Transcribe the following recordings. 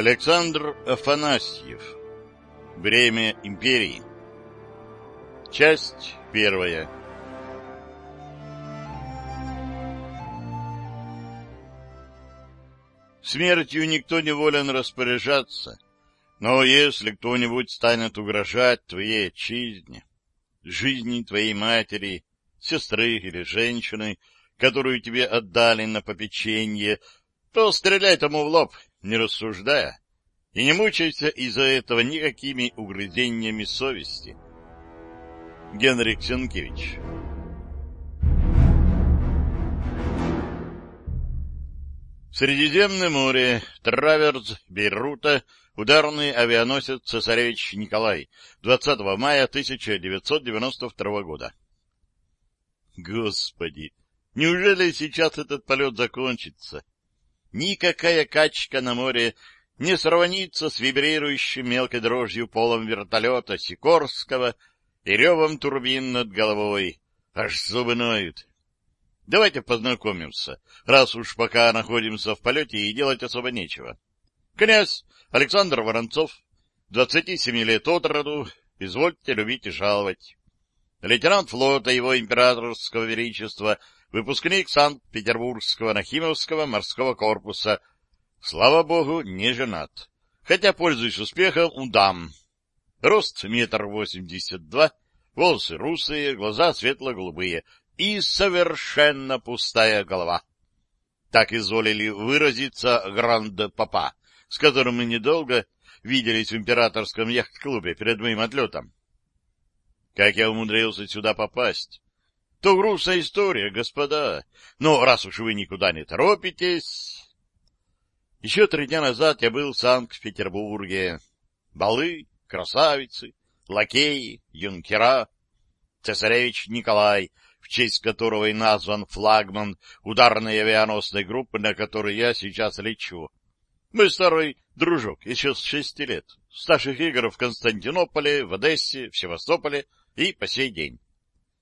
Александр Афанасьев. Время империи. Часть первая. Смертью никто не волен распоряжаться, но если кто-нибудь станет угрожать твоей отчизне, жизни твоей матери, сестры или женщины, которую тебе отдали на попечение, то стреляй тому в лоб, не рассуждая, и не мучайся из-за этого никакими угрызениями совести. Генрик Сенкевич Средиземное море, траверс Бейрута, ударный авианосец «Цесаревич Николай», 20 мая 1992 года. Господи, неужели сейчас этот полет закончится? Никакая качка на море не сравнится с вибрирующим мелкой дрожью полом вертолета Сикорского и ревом турбин над головой. Аж зубы ноют. Давайте познакомимся, раз уж пока находимся в полете и делать особо нечего. Князь Александр Воронцов, 27 лет от роду, извольте любить и жаловать. Лейтенант флота его императорского величества — выпускник Санкт-Петербургского Нахимовского морского корпуса. Слава богу, не женат. Хотя, пользуюсь успехом, удам. Рост метр восемьдесят два, волосы русые, глаза светло-голубые и совершенно пустая голова. Так изволили выразиться гранд-папа, с которым мы недолго виделись в императорском яхт-клубе перед моим отлетом. Как я умудрился сюда попасть? То грустная история, господа. Но раз уж вы никуда не торопитесь... Еще три дня назад я был в Санкт-Петербурге. Балы, красавицы, лакеи, юнкера, цесаревич Николай, в честь которого и назван флагман ударной авианосной группы, на которой я сейчас лечу. Мы старый дружок, еще с шести лет, старших игр в Константинополе, в Одессе, в Севастополе и по сей день.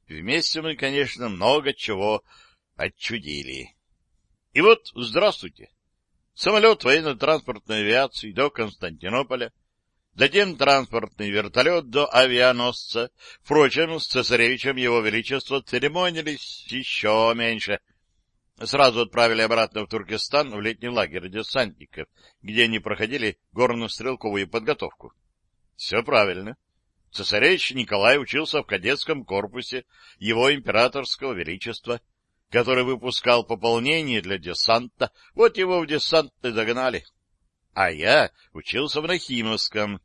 Вместе мы, конечно, много чего отчудили. И вот, здравствуйте. Самолет военно-транспортной авиации до Константинополя, затем транспортный вертолет до авианосца. Впрочем, с цесаревичем его величество церемонились еще меньше. Сразу отправили обратно в Туркестан, в летний лагерь десантников, где они проходили горно-стрелковую подготовку. Все правильно. Цесаревич Николай учился в кадетском корпусе его императорского величества, который выпускал пополнение для десанта. Вот его в десант и загнали. А я учился в Нахимовском,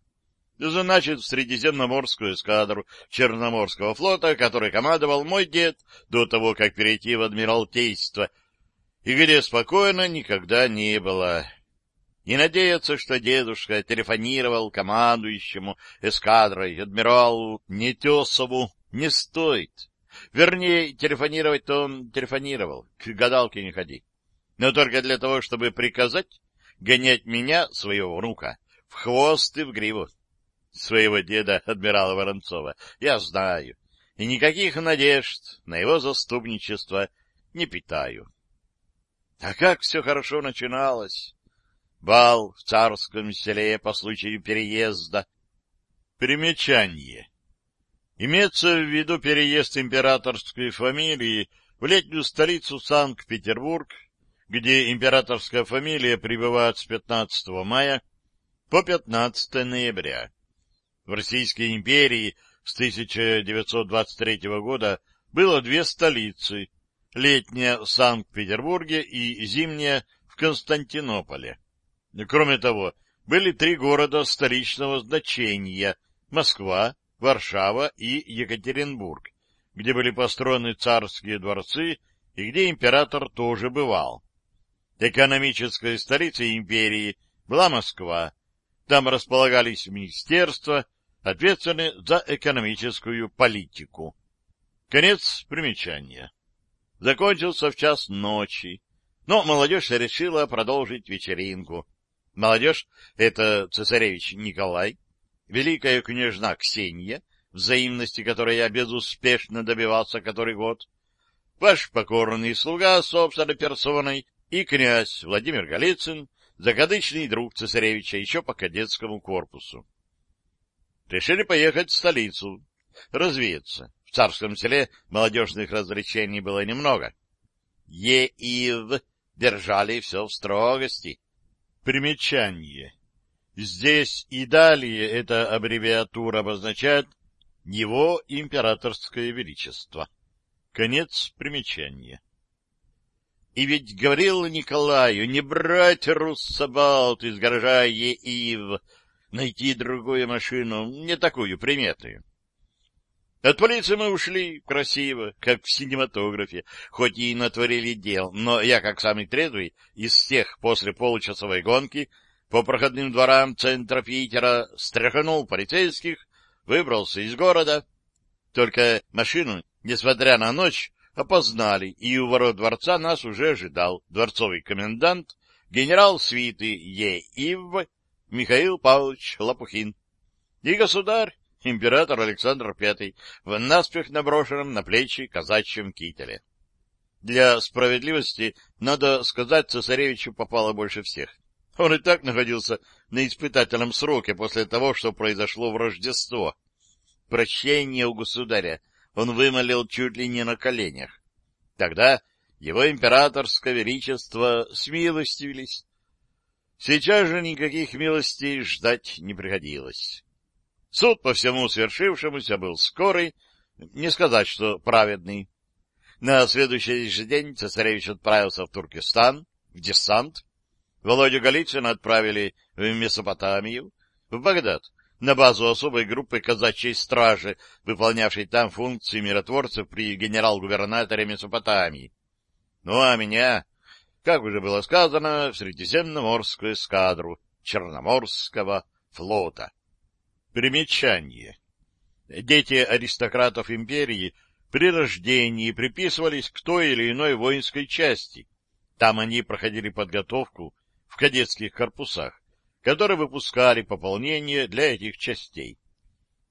значит, в Средиземноморскую эскадру Черноморского флота, который командовал мой дед до того, как перейти в Адмиралтейство, и где спокойно никогда не было. И надеяться, что дедушка телефонировал командующему эскадрой адмиралу Нетесову, не стоит. Вернее, телефонировать-то он телефонировал, к гадалке не ходи. Но только для того, чтобы приказать гонять меня, своего внука, в хвост и в гриву. Своего деда, адмирала Воронцова, я знаю, и никаких надежд на его заступничество не питаю. А как все хорошо начиналось! Бал в царском селе по случаю переезда. Примечание. Имеется в виду переезд императорской фамилии в летнюю столицу Санкт-Петербург, где императорская фамилия пребывает с 15 мая по 15 ноября. В Российской империи с 1923 года было две столицы, летняя в Санкт-Петербурге и зимняя в Константинополе. Кроме того, были три города столичного значения — Москва, Варшава и Екатеринбург, где были построены царские дворцы и где император тоже бывал. Экономической столицей империи была Москва. Там располагались министерства, ответственные за экономическую политику. Конец примечания. Закончился в час ночи, но молодежь решила продолжить вечеринку. Молодежь — это цесаревич Николай, великая княжна Ксения, взаимности которой я безуспешно добивался который год, ваш покорный слуга собственной персоной и князь Владимир Голицын, закадычный друг цесаревича еще по кадетскому корпусу. Решили поехать в столицу, развеяться. В царском селе молодежных развлечений было немного. Е и В держали все в строгости. Примечание. Здесь и далее эта аббревиатура обозначает его императорское величество. Конец примечания. И ведь говорил Николаю не брать руссобалт из гаража ЕИВ, найти другую машину, не такую приметную. От полиции мы ушли красиво, как в синематографе, хоть и натворили дел, но я, как самый трезвый, из всех после получасовой гонки по проходным дворам центра Питера стряхнул полицейских, выбрался из города. Только машину, несмотря на ночь, опознали, и у ворот дворца нас уже ожидал дворцовый комендант, генерал свиты Е.И.В. Михаил Павлович Лопухин и государь император Александр V в наспех наброшенном на плечи казачьем кителе. Для справедливости, надо сказать, цесаревичу попало больше всех. Он и так находился на испытательном сроке после того, что произошло в Рождество. Прощение у государя он вымолил чуть ли не на коленях. Тогда его императорское величество смилостивились. Сейчас же никаких милостей ждать не приходилось. Суд по всему свершившемуся был скорый, не сказать, что праведный. На следующий же день цесаревич отправился в Туркестан, в десант. Володю Голицына отправили в Месопотамию, в Багдад, на базу особой группы казачьей стражи, выполнявшей там функции миротворцев при генерал-губернаторе Месопотамии. Ну а меня, как уже было сказано, в Средиземноморскую эскадру Черноморского флота. Примечание. Дети аристократов империи при рождении приписывались к той или иной воинской части. Там они проходили подготовку в кадетских корпусах, которые выпускали пополнение для этих частей.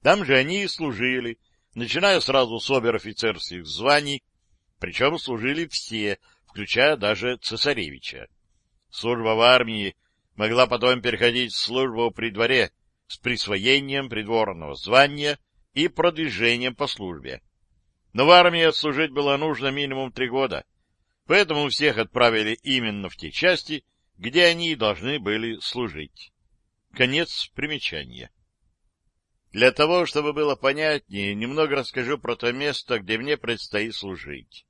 Там же они и служили, начиная сразу с обер-офицерских званий, причем служили все, включая даже цесаревича. Служба в армии могла потом переходить в службу при дворе, с присвоением придворного звания и продвижением по службе. Но в армии отслужить было нужно минимум три года, поэтому всех отправили именно в те части, где они должны были служить. Конец примечания. Для того, чтобы было понятнее, немного расскажу про то место, где мне предстоит служить.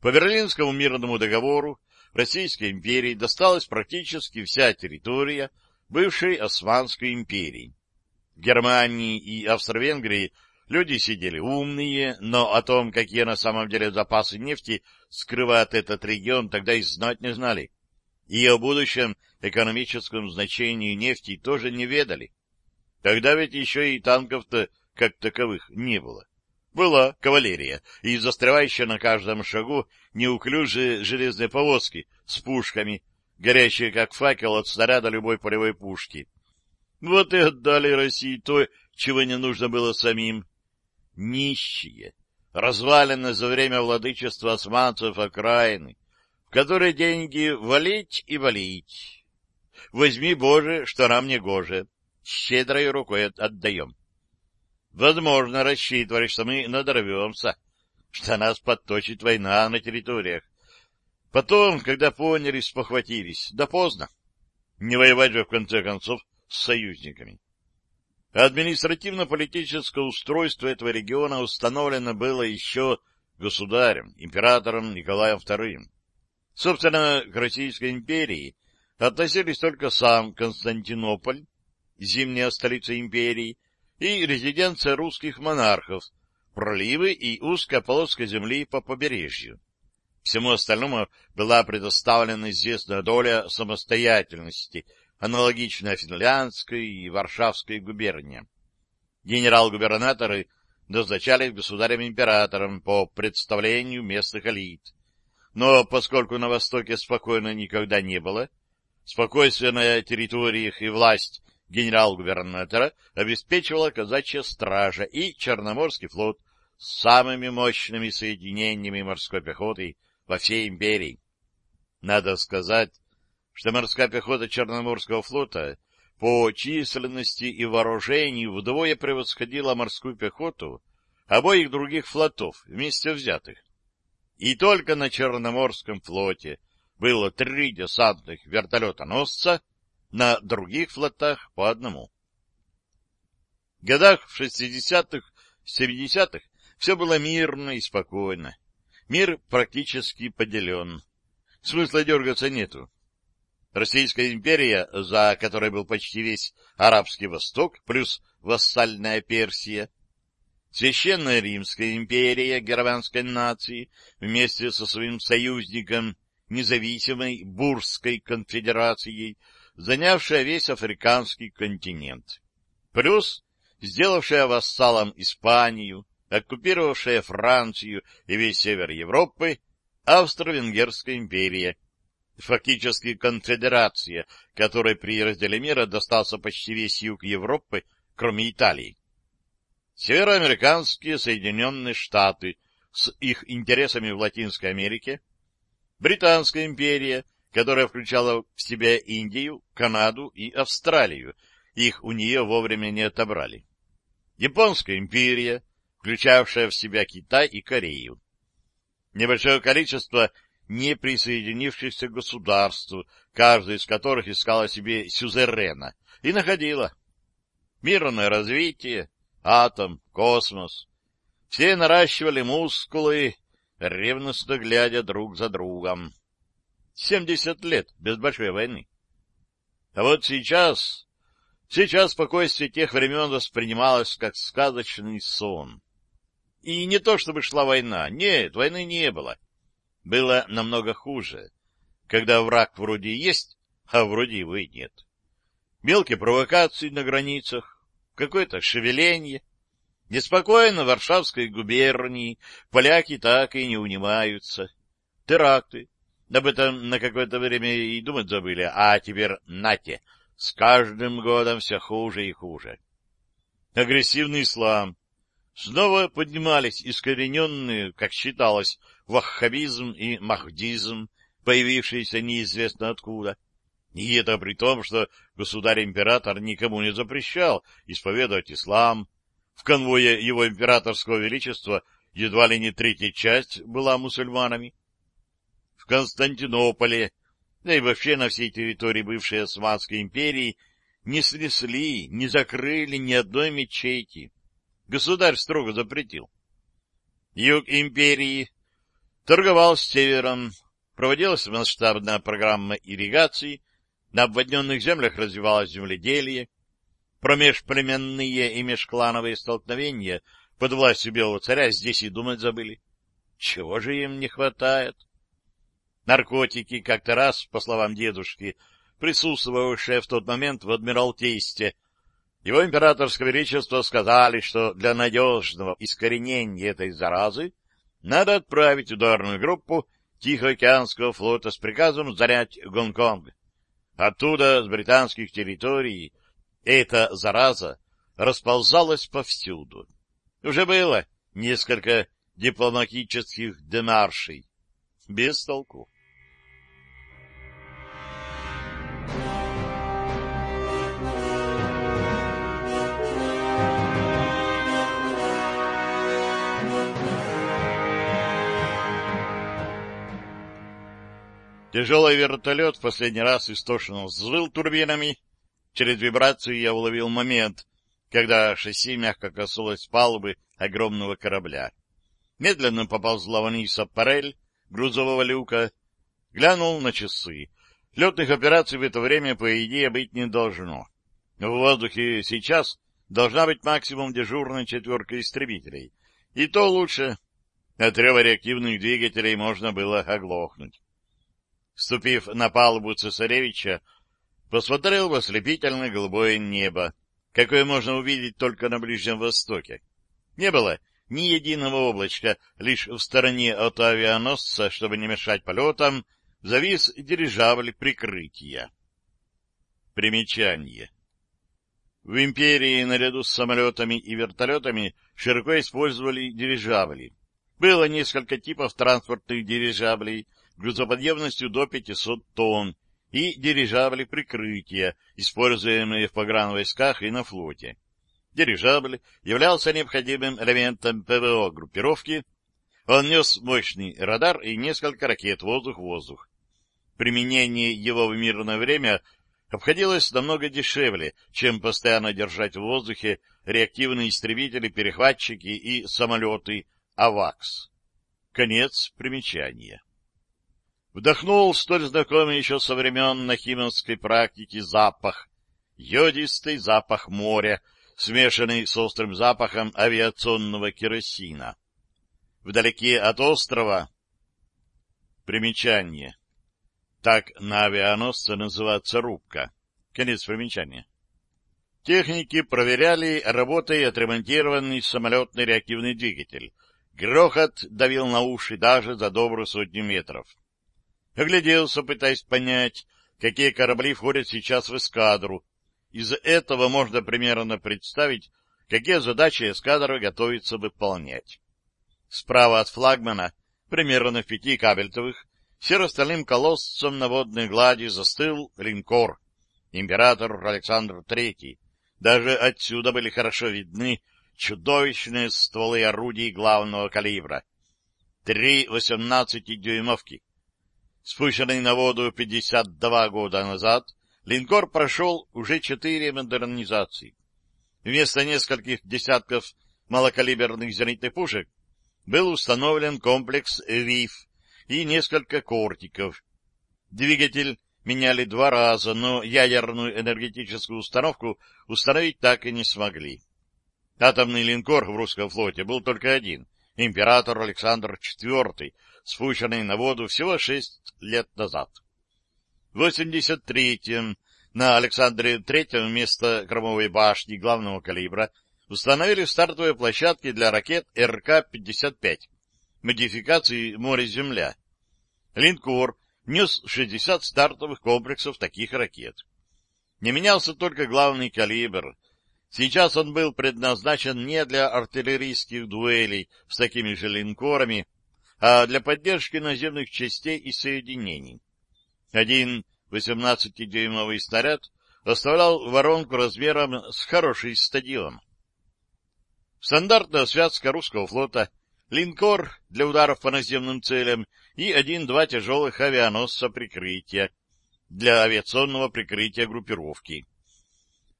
По Берлинскому мирному договору Российской империи досталась практически вся территория бывшей Османской империи. В Германии и Австро-Венгрии люди сидели умные, но о том, какие на самом деле запасы нефти скрывает этот регион, тогда и знать не знали. И о будущем экономическом значении нефти тоже не ведали. Тогда ведь еще и танков-то как таковых не было. Была кавалерия и застревающая на каждом шагу неуклюжие железные повозки с пушками, горящие как факел от снаряда любой полевой пушки. Вот и отдали России то, чего не нужно было самим. Нищие, разваленные за время владычества османцев окраины, в которые деньги валить и валить. Возьми, Боже, что нам не гоже, щедрой рукой отдаем. Возможно, рассчитывали, что мы надорвемся, что нас подточит война на территориях, Потом, когда поняли, спохватились. Да поздно. Не воевать же, в конце концов, с союзниками. Административно-политическое устройство этого региона установлено было еще государем, императором Николаем II. Собственно, к Российской империи относились только сам Константинополь, зимняя столица империи, и резиденция русских монархов, проливы и узкая полоска земли по побережью. Всему остальному была предоставлена известная доля самостоятельности, аналогичная финляндской и варшавской губерниям. Генерал-губернаторы назначались государем-императором по представлению местных элит. Но поскольку на Востоке спокойно никогда не было, спокойствие на территориях и власть генерал-губернатора обеспечивала казачья стража и Черноморский флот с самыми мощными соединениями морской пехоты во всей империи. Надо сказать, что морская пехота Черноморского флота по численности и вооружению вдвое превосходила морскую пехоту обоих других флотов вместе взятых. И только на Черноморском флоте было три десантных вертолета-носца, на других флотах по одному. В годах в 60-х, 70-х все было мирно и спокойно. Мир практически поделен. Смысла дергаться нету. Российская империя, за которой был почти весь Арабский Восток, плюс вассальная Персия, Священная Римская империя германской нации вместе со своим союзником, независимой Бурской конфедерацией, занявшая весь африканский континент, плюс сделавшая вассалом Испанию, оккупировавшая Францию и весь север Европы, Австро-Венгерская империя, фактически конфедерация, которой при разделе мира достался почти весь юг Европы, кроме Италии. Североамериканские Соединенные Штаты с их интересами в Латинской Америке, Британская империя, которая включала в себя Индию, Канаду и Австралию, их у нее вовремя не отобрали. Японская империя, включавшая в себя Китай и Корею. Небольшое количество не присоединившихся государств, каждое из которых искало себе сюзерена, и находило. Мирное развитие, атом, космос. Все наращивали мускулы, ревностно глядя друг за другом. Семьдесят лет без большой войны. А вот сейчас... Сейчас спокойствие тех времен воспринималось как сказочный сон. И не то, чтобы шла война. Нет, войны не было. Было намного хуже, когда враг вроде есть, а вроде его и нет. Мелкие провокации на границах, какое-то шевеление. Неспокойно в Варшавской губернии поляки так и не унимаются. Теракты. Об этом на какое-то время и думать забыли, а теперь нате, с каждым годом все хуже и хуже. Агрессивный ислам. Снова поднимались искорененные, как считалось, ваххабизм и махдизм, появившиеся неизвестно откуда. И это при том, что государь-император никому не запрещал исповедовать ислам. В конвое его императорского величества едва ли не третья часть была мусульманами. В Константинополе, да и вообще на всей территории бывшей Османской империи, не снесли, не закрыли ни одной мечети. Государь строго запретил. Юг империи торговал с севером, проводилась масштабная программа ирригации, на обводненных землях развивалось земледелие, промежплеменные и межклановые столкновения под властью белого царя здесь и думать забыли. Чего же им не хватает? Наркотики как-то раз, по словам дедушки, присутствовавшие в тот момент в Адмиралтействе, его императорское величество сказали, что для надежного искоренения этой заразы надо отправить ударную группу Тихоокеанского флота с приказом занять Гонконг. Оттуда, с британских территорий, эта зараза расползалась повсюду. Уже было несколько дипломатических демаршей. Без толку. Тяжелый вертолет в последний раз истошно взвыл турбинами. Через вибрацию я уловил момент, когда шасси мягко коснулось палубы огромного корабля. Медленно поползла вниз аппарель грузового люка, глянул на часы. Летных операций в это время, по идее, быть не должно. В воздухе сейчас должна быть максимум дежурная четверка истребителей. И то лучше. От рева реактивных двигателей можно было оглохнуть. Ступив на палубу цесаревича, посмотрел в ослепительное голубое небо, какое можно увидеть только на Ближнем Востоке. Не было ни единого облачка, лишь в стороне от авианосца, чтобы не мешать полетам, завис дирижабль прикрытия. Примечание. В империи наряду с самолетами и вертолетами широко использовали дирижабли. Было несколько типов транспортных дирижаблей, грузоподъемностью до 500 тонн и дирижабли прикрытия, используемые в погранвойсках и на флоте. Дирижабль являлся необходимым элементом ПВО группировки. Он нес мощный радар и несколько ракет воздух-воздух. Применение его в мирное время обходилось намного дешевле, чем постоянно держать в воздухе реактивные истребители-перехватчики и самолеты «Авакс». Конец примечания. Вдохнул столь знакомый еще со времен нахимовской практики запах, йодистый запах моря, смешанный с острым запахом авиационного керосина. Вдалеке от острова примечание. Так на авианосце называется рубка. Конец примечания. Техники проверяли работой отремонтированный самолетный реактивный двигатель. Грохот давил на уши даже за добрую сотню метров. Огляделся, пытаясь понять, какие корабли входят сейчас в эскадру, из этого можно примерно представить, какие задачи эскадра готовится выполнять. Справа от флагмана, примерно в пяти кабельтовых, серо-стальным колоссом на водной глади застыл линкор, император Александр III. Даже отсюда были хорошо видны чудовищные стволы орудий главного калибра. Три восемнадцатидюймовки. Спущенный на воду 52 года назад, линкор прошел уже четыре модернизации. Вместо нескольких десятков малокалиберных зенитных пушек был установлен комплекс ВИФ и несколько кортиков. Двигатель меняли два раза, но ядерную энергетическую установку установить так и не смогли. Атомный линкор в русском флоте был только один — император Александр IV, спущенный на воду всего шесть лет назад. В 83-м на Александре III вместо кормовой башни главного калибра установили стартовые площадки для ракет РК-55, модификации «Море-Земля». Линкор нес 60 стартовых комплексов таких ракет. Не менялся только главный калибр. Сейчас он был предназначен не для артиллерийских дуэлей с такими же линкорами, а для поддержки наземных частей и соединений. Один 18-дюймовый снаряд оставлял воронку размером с хороший стадион. Стандартная связка русского флота, линкор для ударов по наземным целям и один-два тяжелых авианосца прикрытия для авиационного прикрытия группировки.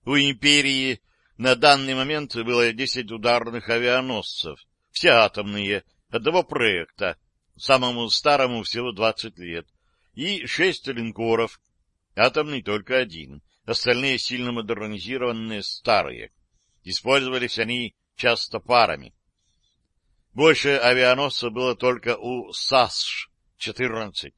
У империи на данный момент было 10 ударных авианосцев, все атомные, одного проекта, самому старому всего 20 лет, и шесть линкоров, атомный только один, остальные сильно модернизированные старые. Использовались они часто парами. Больше авианосцев было только у САСШ-14,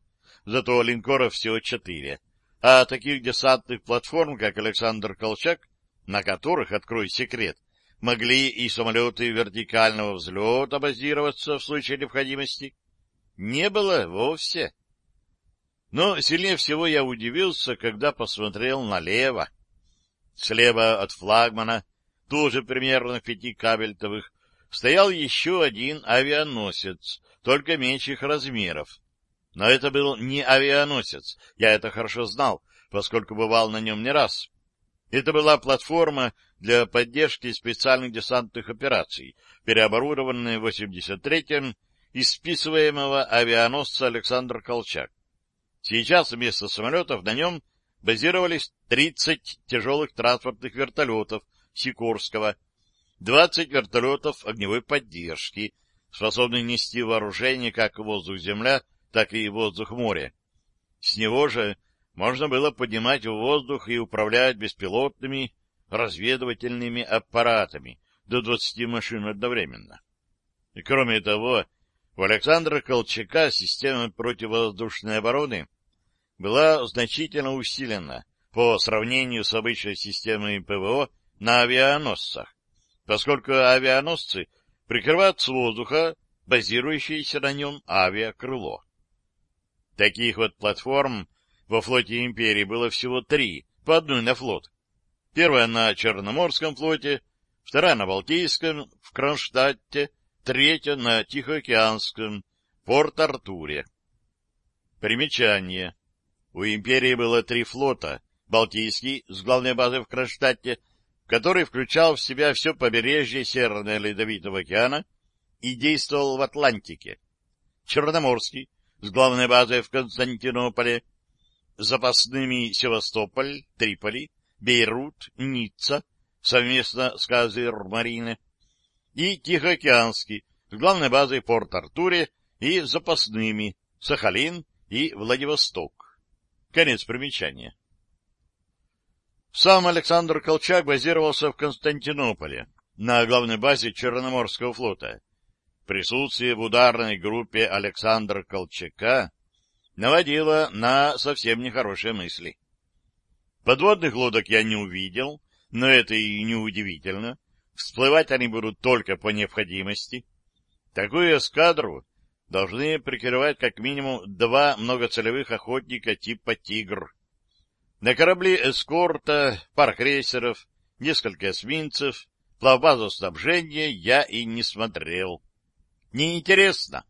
зато линкоров всего четыре, а таких десантных платформ, как Александр Колчак, на которых, открой секрет, могли и самолеты вертикального взлета базироваться в случае необходимости, не было вовсе. Но сильнее всего я удивился, когда посмотрел налево. Слева от флагмана, тоже примерно в пяти кабельтовых, стоял еще один авианосец, только меньших размеров. Но это был не авианосец, я это хорошо знал, поскольку бывал на нем не раз. Это была платформа для поддержки специальных десантных операций, переоборудованная в 83-м из списываемого авианосца Александр Колчак. Сейчас вместо самолетов на нем базировались 30 тяжелых транспортных вертолетов Сикорского, 20 вертолетов огневой поддержки, способных нести вооружение как воздух-земля, так и воздух-море. С него же можно было поднимать в воздух и управлять беспилотными разведывательными аппаратами до 20 машин одновременно. И кроме того, у Александра Колчака система противовоздушной обороны была значительно усилена по сравнению с обычной системой ПВО на авианосцах, поскольку авианосцы прикрывают с воздуха базирующееся на нем авиакрыло. Таких вот платформ во флоте империи было всего три, по одной на флот. Первая на Черноморском флоте, вторая на Балтийском, в Кронштадте, третья на Тихоокеанском, Порт-Артуре. Примечание. У империи было три флота. Балтийский с главной базой в Кронштадте, который включал в себя все побережье Северного Ледовитого океана и действовал в Атлантике. Черноморский с главной базой в Константинополе, запасными Севастополь, Триполи, Бейрут, Ницца, совместно с Казыр-Марине, и Тихоокеанский с главной базой Порт-Артуре и запасными Сахалин и Владивосток. Конец примечания. Сам Александр Колчак базировался в Константинополе, на главной базе Черноморского флота. Присутствие в ударной группе Александра Колчака наводило на совсем нехорошие мысли. Подводных лодок я не увидел, но это и не удивительно. Всплывать они будут только по необходимости. Такую эскадру должны прикрывать как минимум два многоцелевых охотника типа «Тигр». На корабли эскорта, пара крейсеров, несколько эсминцев, плавбазу снабжения я и не смотрел. Неинтересно.